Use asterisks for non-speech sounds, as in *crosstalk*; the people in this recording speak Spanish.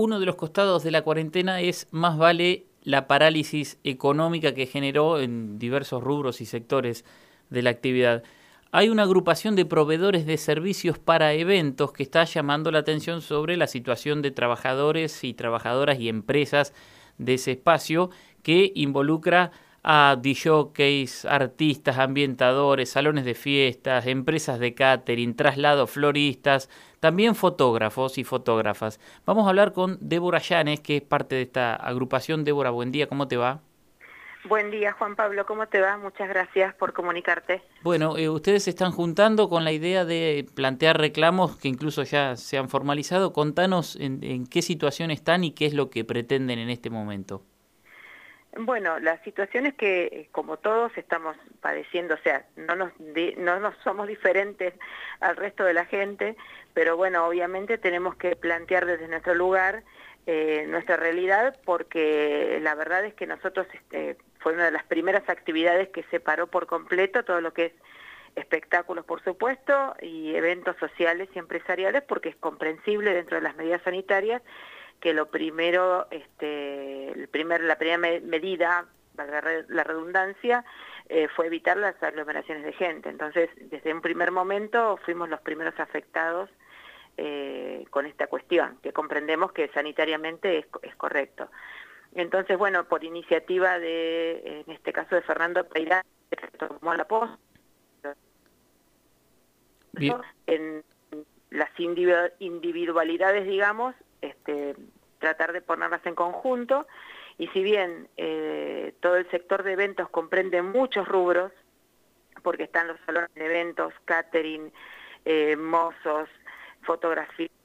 uno de los costados de la cuarentena es más vale la parálisis económica que generó en diversos rubros y sectores de la actividad. Hay una agrupación de proveedores de servicios para eventos que está llamando la atención sobre la situación de trabajadores y trabajadoras y empresas de ese espacio que involucra a DJs, artistas, ambientadores, salones de fiestas, empresas de catering, traslados, floristas, también fotógrafos y fotógrafas. Vamos a hablar con Débora Llanes, que es parte de esta agrupación. Débora, buen día, ¿cómo te va? Buen día, Juan Pablo, ¿cómo te va? Muchas gracias por comunicarte. Bueno, eh, ustedes se están juntando con la idea de plantear reclamos que incluso ya se han formalizado. Contanos en qué situación están y qué es lo que pretenden en este momento. Bueno, la situación es que, eh, como todos estamos padeciendo, o sea, no nos, no nos somos diferentes *laughs* al resto de la gente, pero bueno, obviamente tenemos que plantear desde nuestro lugar eh, nuestra realidad, porque la verdad es que nosotros este, fue una de las primeras actividades que se paró por completo todo lo que es espectáculos, por supuesto, y eventos sociales y empresariales, porque es comprensible dentro de las medidas sanitarias que lo primero, este, el primer, la primera medida, valga la redundancia, eh, fue evitar las aglomeraciones de gente. Entonces, desde un primer momento fuimos los primeros afectados eh, con esta cuestión, que comprendemos que sanitariamente es, es, correcto. Entonces, bueno, por iniciativa de, en este caso de Fernando Peirán, que tomó la post, en las individualidades, digamos, tratar de ponerlas en conjunto. Y si bien eh, todo el sector de eventos comprende muchos rubros, porque están los salones de eventos, catering, eh, mozos, fotografía,